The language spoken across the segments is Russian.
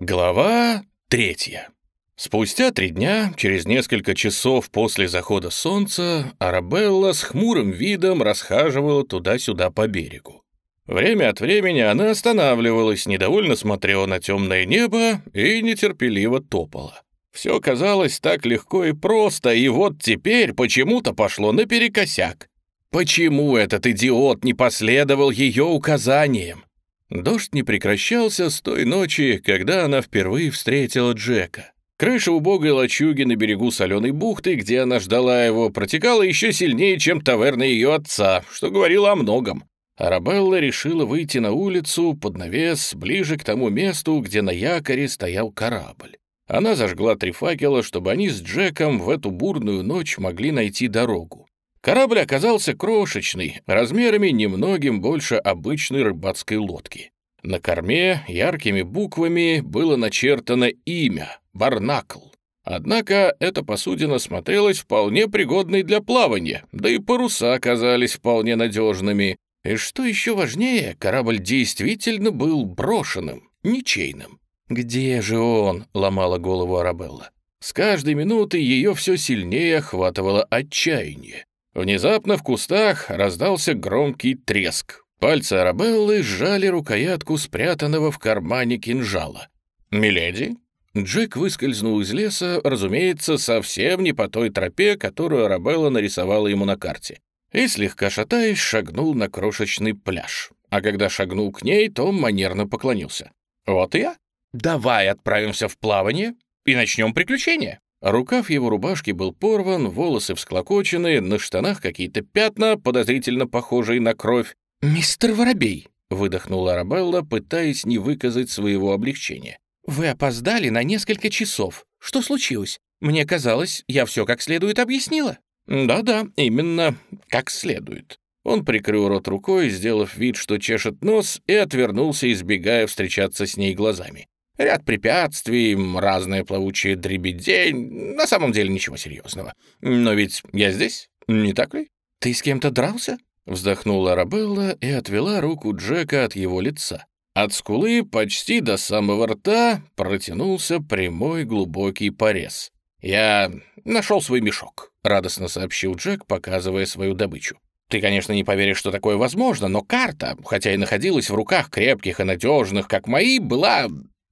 Глава третья. Спустя три дня, через несколько часов после захода солнца, Арабелла с хмурым видом расхаживала туда-сюда по берегу. Время от времени она останавливалась, недовольно смотрела на темное небо и нетерпеливо топала. Все казалось так легко и просто, и вот теперь почему-то пошло наперекосяк. Почему этот идиот не последовал ее указаниям? Дождь не прекращался с той ночи, когда она впервые встретила Джека. Крыша убогой лачуги на берегу соленой бухты, где она ждала его, протекала еще сильнее, чем таверна ее отца, что говорило о многом. Арабелла решила выйти на улицу под навес, ближе к тому месту, где на якоре стоял корабль. Она зажгла три факела, чтобы они с Джеком в эту бурную ночь могли найти дорогу. Корабль оказался крошечный, размерами немногим больше обычной рыбацкой лодки. На корме яркими буквами было начертано имя — Барнакл. Однако эта посудина смотрелась вполне пригодной для плавания, да и паруса оказались вполне надежными. И что еще важнее, корабль действительно был брошенным, ничейным. «Где же он?» — ломала голову Арабелла. С каждой минутой ее все сильнее охватывало отчаяние. Внезапно в кустах раздался громкий треск. Пальцы Арабеллы сжали рукоятку спрятанного в кармане кинжала. «Миледи?» Джек выскользнул из леса, разумеется, совсем не по той тропе, которую Арабелла нарисовала ему на карте, и, слегка шатаясь, шагнул на крошечный пляж. А когда шагнул к ней, то манерно поклонился. «Вот и я. Давай отправимся в плавание и начнем приключения». Рукав его рубашки был порван, волосы всклокочены, на штанах какие-то пятна, подозрительно похожие на кровь. «Мистер Воробей!» — выдохнула Арабелла, пытаясь не выказать своего облегчения. «Вы опоздали на несколько часов. Что случилось? Мне казалось, я все как следует объяснила». «Да-да, именно как следует». Он прикрыл рот рукой, сделав вид, что чешет нос, и отвернулся, избегая встречаться с ней глазами. Ряд препятствий, разная плавучая дребедень. На самом деле ничего серьезного. Но ведь я здесь, не так ли? Ты с кем-то дрался? Вздохнула Арабелла и отвела руку Джека от его лица. От скулы почти до самого рта протянулся прямой глубокий порез. «Я нашел свой мешок», — радостно сообщил Джек, показывая свою добычу. «Ты, конечно, не поверишь, что такое возможно, но карта, хотя и находилась в руках крепких и надежных, как мои, была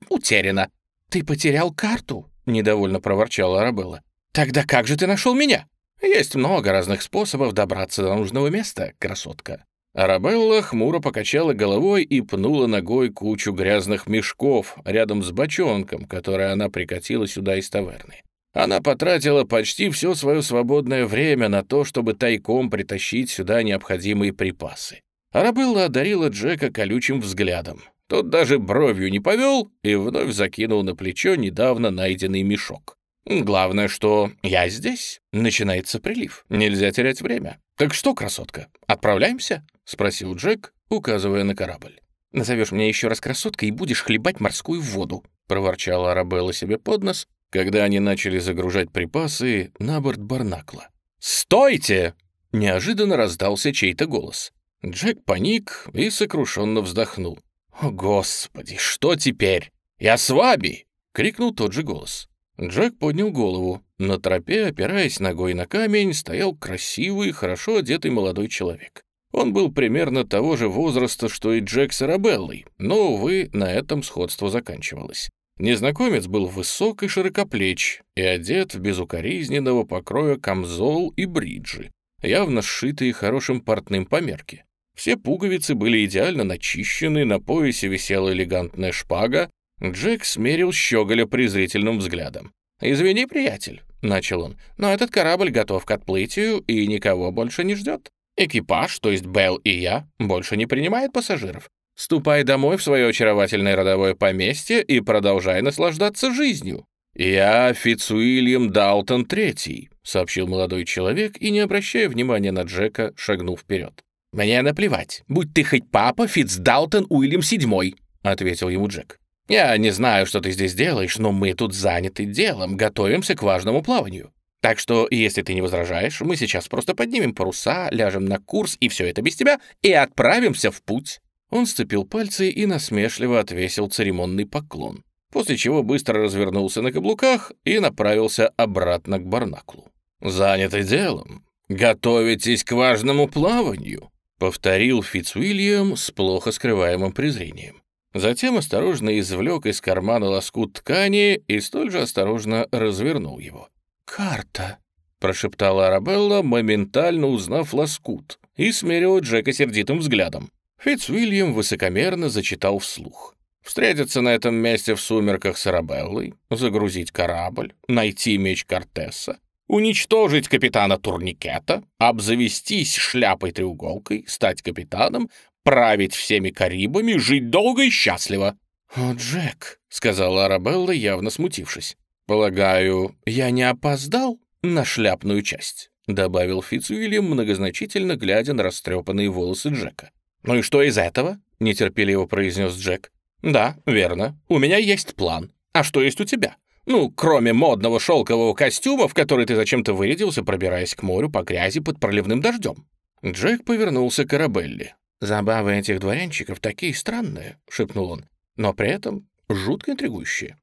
утеряна». «Ты потерял карту?» — недовольно проворчала Арабелла. «Тогда как же ты нашел меня?» «Есть много разных способов добраться до нужного места, красотка». Арабелла хмуро покачала головой и пнула ногой кучу грязных мешков рядом с бочонком, который она прикатила сюда из таверны. Она потратила почти все свое свободное время на то, чтобы тайком притащить сюда необходимые припасы. Арабелла одарила Джека колючим взглядом. Тот даже бровью не повел и вновь закинул на плечо недавно найденный мешок. «Главное, что я здесь. Начинается прилив. Нельзя терять время. Так что, красотка, отправляемся?» — спросил Джек, указывая на корабль. «Назовешь меня еще раз красоткой и будешь хлебать морскую воду», — проворчала Арабелла себе под нос, когда они начали загружать припасы на борт Барнакла. «Стойте!» — неожиданно раздался чей-то голос. Джек паник и сокрушенно вздохнул. «О, Господи, что теперь? Я с вами!» — крикнул тот же голос. Джек поднял голову. На тропе, опираясь ногой на камень, стоял красивый, хорошо одетый молодой человек. Он был примерно того же возраста, что и Джек с Арабеллой, но, увы, на этом сходство заканчивалось. Незнакомец был высок и широкоплеч и одет в безукоризненного покроя камзол и бриджи, явно сшитые хорошим портным по мерке. Все пуговицы были идеально начищены, на поясе висела элегантная шпага. Джек смерил щеголя презрительным взглядом. «Извини, приятель», — начал он, — «но этот корабль готов к отплытию и никого больше не ждет. Экипаж, то есть Белл и я, больше не принимает пассажиров. Ступай домой в свое очаровательное родовое поместье и продолжай наслаждаться жизнью». «Я Фицуильям Далтон Третий», — сообщил молодой человек и, не обращая внимания на Джека, шагнул вперед. «Мне наплевать. Будь ты хоть папа Фитцдалтон Уильям Седьмой», — ответил ему Джек. «Я не знаю, что ты здесь делаешь, но мы тут заняты делом, готовимся к важному плаванию. Так что, если ты не возражаешь, мы сейчас просто поднимем паруса, ляжем на курс и все это без тебя, и отправимся в путь». Он сцепил пальцы и насмешливо отвесил церемонный поклон. после чего быстро развернулся на каблуках и направился обратно к Барнаклу. «Заняты делом. Готовитесь к важному плаванию», — повторил Фицуильям с плохо скрываемым презрением. Затем осторожно извлек из кармана лоскут ткани и столь же осторожно развернул его. «Карта», — прошептала Арабелла, моментально узнав лоскут, и смерила Джека сердитым взглядом. Фицуильям высокомерно зачитал вслух. Встретиться на этом месте в сумерках с Арабеллой, загрузить корабль, найти меч Кортеса, уничтожить капитана Турникета, обзавестись шляпой-треуголкой, стать капитаном, править всеми Карибами, жить долго и счастливо. «О, Джек», — сказала Арабелла, явно смутившись, — «полагаю, я не опоздал на шляпную часть», — добавил Фицуильям, многозначительно глядя на растрепанные волосы Джека. «Ну и что из этого?» — нетерпеливо произнес Джек. «Да, верно. У меня есть план. А что есть у тебя? Ну, кроме модного шелкового костюма, в который ты зачем-то вырядился, пробираясь к морю по грязи под проливным дождем». Джек повернулся к Арабелле. «Забавы этих дворянчиков такие странные», — шепнул он, «но при этом жутко интригующие».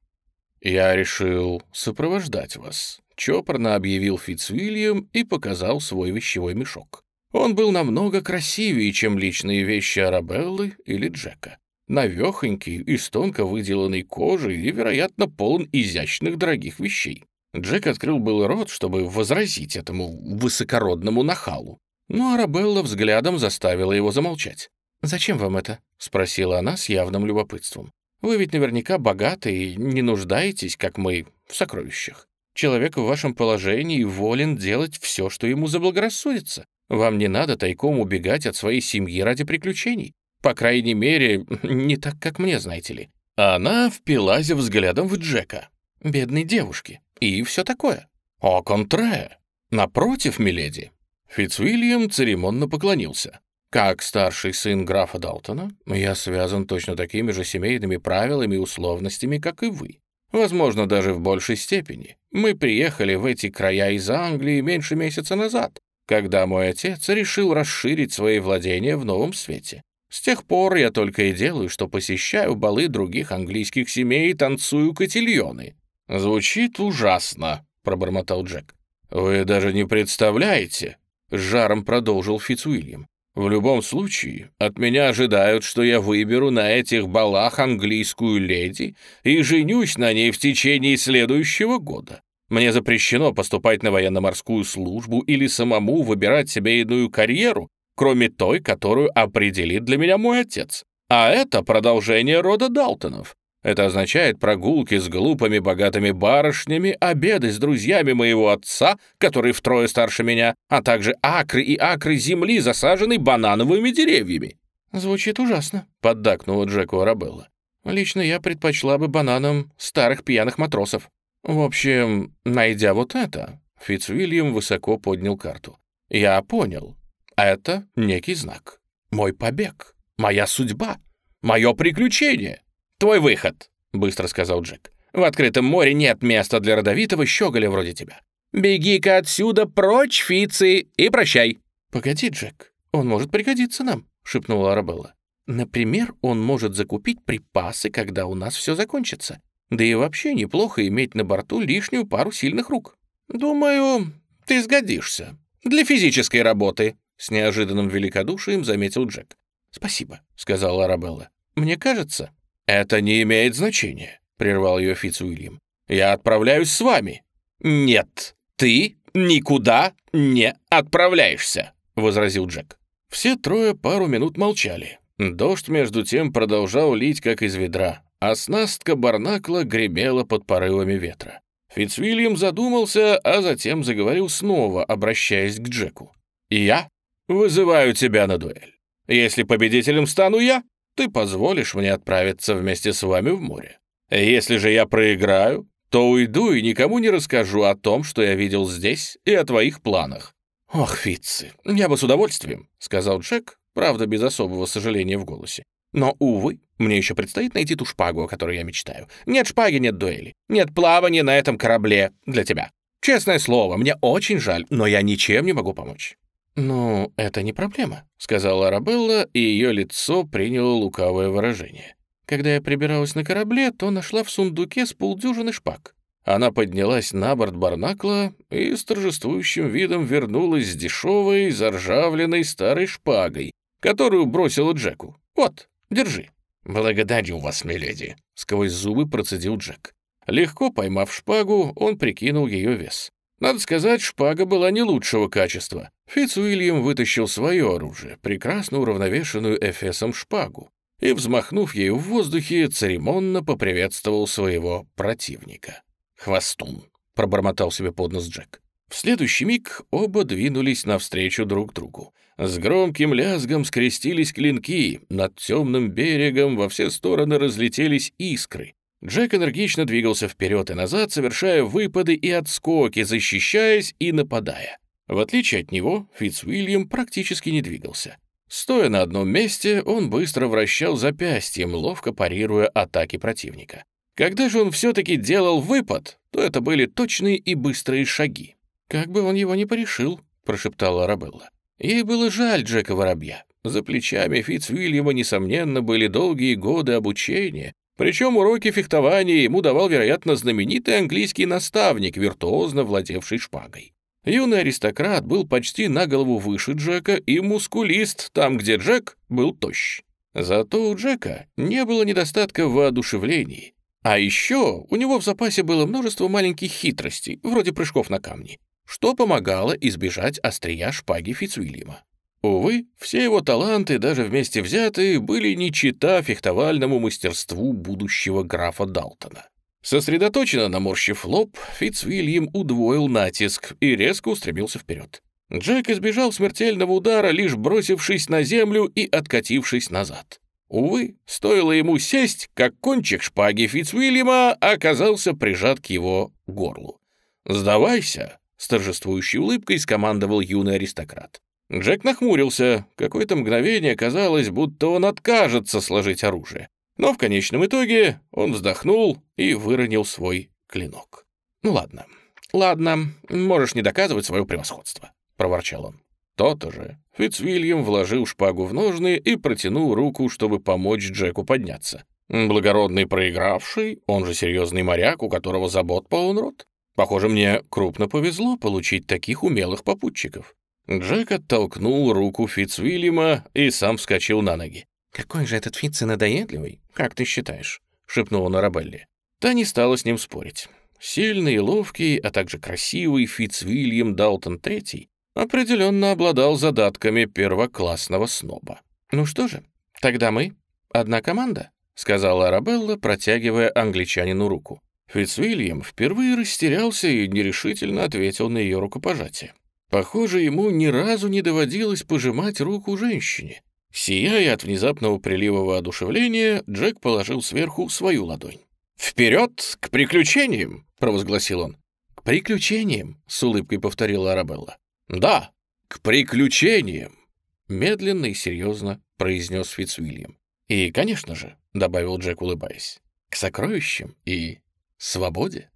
«Я решил сопровождать вас», — чопорно объявил Фицвильям и показал свой вещевой мешок. Он был намного красивее, чем личные вещи Арабеллы или Джека навехонький, из тонко выделанной кожи и, вероятно, полон изящных дорогих вещей. Джек открыл был рот, чтобы возразить этому высокородному нахалу, но Арабелла взглядом заставила его замолчать. «Зачем вам это?» — спросила она с явным любопытством. «Вы ведь наверняка богаты и не нуждаетесь, как мы, в сокровищах. Человек в вашем положении волен делать все, что ему заблагорассудится. Вам не надо тайком убегать от своей семьи ради приключений. По крайней мере, не так, как мне, знаете ли. Она впилась взглядом в Джека. Бедной девушки. И все такое. О контре. Напротив, миледи. Фицвильям церемонно поклонился. Как старший сын графа Далтона, я связан точно такими же семейными правилами и условностями, как и вы. Возможно, даже в большей степени. Мы приехали в эти края из Англии меньше месяца назад, когда мой отец решил расширить свои владения в новом свете. С тех пор я только и делаю, что посещаю балы других английских семей и танцую котильоны». «Звучит ужасно», — пробормотал Джек. «Вы даже не представляете», — жаром продолжил Фицуильям. «В любом случае, от меня ожидают, что я выберу на этих балах английскую леди и женюсь на ней в течение следующего года. Мне запрещено поступать на военно-морскую службу или самому выбирать себе иную карьеру, кроме той, которую определит для меня мой отец. А это продолжение рода Далтонов. Это означает прогулки с глупыми богатыми барышнями, обеды с друзьями моего отца, который втрое старше меня, а также акры и акры земли, засаженной банановыми деревьями». «Звучит ужасно», — поддакнула Джеку Арабелла. «Лично я предпочла бы бананам старых пьяных матросов. В общем, найдя вот это...» Фицвильям высоко поднял карту. «Я понял. Это некий знак. Мой побег, моя судьба, мое приключение. Твой выход, быстро сказал Джек. В открытом море нет места для родовитого щеголя вроде тебя. Беги-ка отсюда прочь, Фицы, и прощай. Погоди, Джек, он может пригодиться нам, шепнула Арабелла. Например, он может закупить припасы, когда у нас все закончится. Да и вообще неплохо иметь на борту лишнюю пару сильных рук. Думаю, ты сгодишься. Для физической работы, с неожиданным великодушием заметил Джек. «Спасибо», — сказала Арабелла. «Мне кажется...» «Это не имеет значения», — прервал ее Фицуильям. «Я отправляюсь с вами». «Нет, ты никуда не отправляешься», — возразил Джек. Все трое пару минут молчали. Дождь, между тем, продолжал лить, как из ведра, а снастка барнакла гремела под порывами ветра. Фицвильям задумался, а затем заговорил снова, обращаясь к Джеку. «Я Вызываю тебя на дуэль. Если победителем стану я, ты позволишь мне отправиться вместе с вами в море. Если же я проиграю, то уйду и никому не расскажу о том, что я видел здесь и о твоих планах». «Ох, Фитцы, я бы с удовольствием», — сказал Джек, правда, без особого сожаления в голосе. «Но, увы, мне еще предстоит найти ту шпагу, о которой я мечтаю. Нет шпаги, нет дуэли. Нет плавания на этом корабле для тебя. Честное слово, мне очень жаль, но я ничем не могу помочь. «Ну, это не проблема», — сказала Арабелла, и ее лицо приняло лукавое выражение. Когда я прибиралась на корабле, то нашла в сундуке с полдюжины шпаг. Она поднялась на борт Барнакла и с торжествующим видом вернулась с дешевой, заржавленной старой шпагой, которую бросила Джеку. «Вот, держи». «Благодарю вас, миледи», — сквозь зубы процедил Джек. Легко поймав шпагу, он прикинул ее вес. Надо сказать, шпага была не лучшего качества. Фитц Уильям вытащил свое оружие, прекрасно уравновешенную эфесом шпагу, и, взмахнув ею в воздухе, церемонно поприветствовал своего противника. «Хвостун», — пробормотал себе под нос Джек. В следующий миг оба двинулись навстречу друг другу. С громким лязгом скрестились клинки, над темным берегом во все стороны разлетелись искры. Джек энергично двигался вперед и назад, совершая выпады и отскоки, защищаясь и нападая. В отличие от него, Фитцвильям практически не двигался. Стоя на одном месте, он быстро вращал запястьем, ловко парируя атаки противника. Когда же он все-таки делал выпад, то это были точные и быстрые шаги. «Как бы он его не порешил», — прошептала Арабелла. Ей было жаль Джека Воробья. За плечами Фитцвильяма, несомненно, были долгие годы обучения, причем уроки фехтования ему давал, вероятно, знаменитый английский наставник, виртуозно владевший шпагой. Юный аристократ был почти на голову выше Джека и мускулист там, где Джек был тощ. Зато у Джека не было недостатка в воодушевлении. А еще у него в запасе было множество маленьких хитростей, вроде прыжков на камни, что помогало избежать острия шпаги Фицуильяма. Увы, все его таланты, даже вместе взятые, были не чита фехтовальному мастерству будущего графа Далтона. Сосредоточенно наморщив лоб, Фицвильям удвоил натиск и резко устремился вперед. Джек избежал смертельного удара, лишь бросившись на землю и откатившись назад. Увы, стоило ему сесть, как кончик шпаги Фицвильяма оказался прижат к его горлу. «Сдавайся!» — с торжествующей улыбкой скомандовал юный аристократ. Джек нахмурился. Какое-то мгновение казалось, будто он откажется сложить оружие. Но в конечном итоге он вздохнул и выронил свой клинок. «Ну ладно, ладно, можешь не доказывать свое превосходство», — проворчал он. То-то же. Фицвильям вложил шпагу в ножны и протянул руку, чтобы помочь Джеку подняться. Благородный проигравший, он же серьезный моряк, у которого забот полон рот. Похоже, мне крупно повезло получить таких умелых попутчиков. Джек оттолкнул руку Фицвильяма и сам вскочил на ноги. «Какой же этот Фитц надоедливый, как ты считаешь?» — шепнула Нарабелли. Та не стала с ним спорить. Сильный и ловкий, а также красивый Фицвильям Далтон III определенно обладал задатками первоклассного сноба. «Ну что же, тогда мы одна команда», — сказала Арабелла, протягивая англичанину руку. Фицвильям впервые растерялся и нерешительно ответил на ее рукопожатие. Похоже, ему ни разу не доводилось пожимать руку женщине. Сияя от внезапного прилива воодушевления, Джек положил сверху свою ладонь. «Вперед к приключениям!» — провозгласил он. «К приключениям!» — с улыбкой повторила Арабелла. «Да, к приключениям!» — медленно и серьезно произнес Фицвильям. «И, конечно же», — добавил Джек, улыбаясь, — «к сокровищам и свободе».